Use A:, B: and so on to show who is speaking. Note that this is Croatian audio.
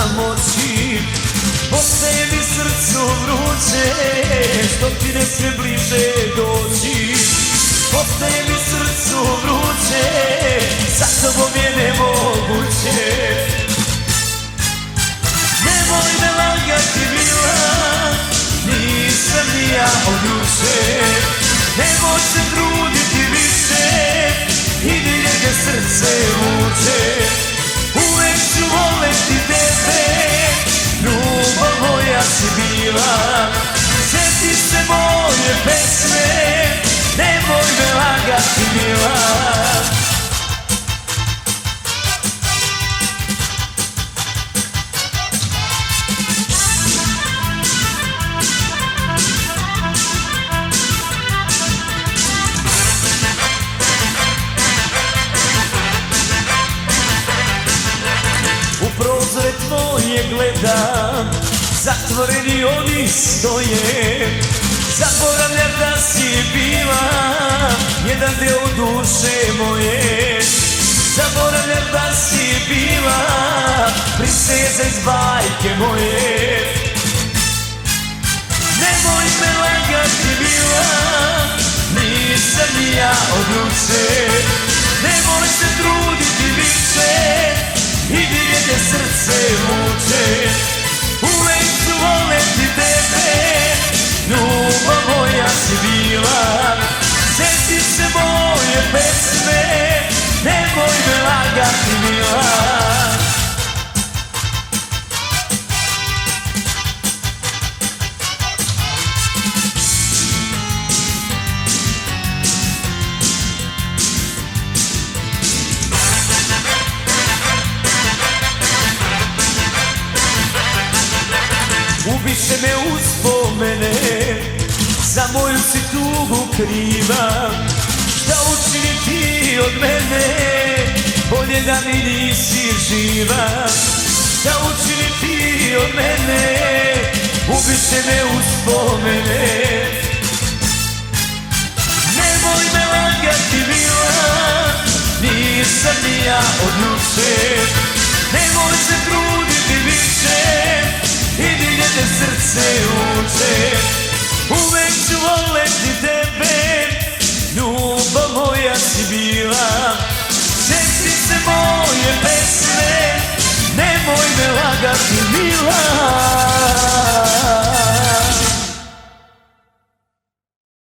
A: pomoći Postaje mi srcu vruće Što ti ne sve bliže doći Postaje mi srcu vruće Sa tobom je nemoguće. Nemoj me lagati mila Nisam ni ja od juče. Nemoj se truditi više Idi gdje srce vuče ću voleti tebe. Ljubav moja si bila. Sjeti se moje pesme gledam. Zatvoreni oni stoje. Zaboravljam da si bila Jedan deo duše moje. Zaboravljam da si bila Princeza iz bajke moje Ubiše me uspomene. Za moju si tugu kriva. Šta učiniti od mene? Bolje da mi nisi živa. Šta učiniti od mene? Ubiše me uspomene. Nemoj me lagati mila. Nisam ni ja od juče. Nemoj se truditi više Te srce uče Uvek ću voleti tebe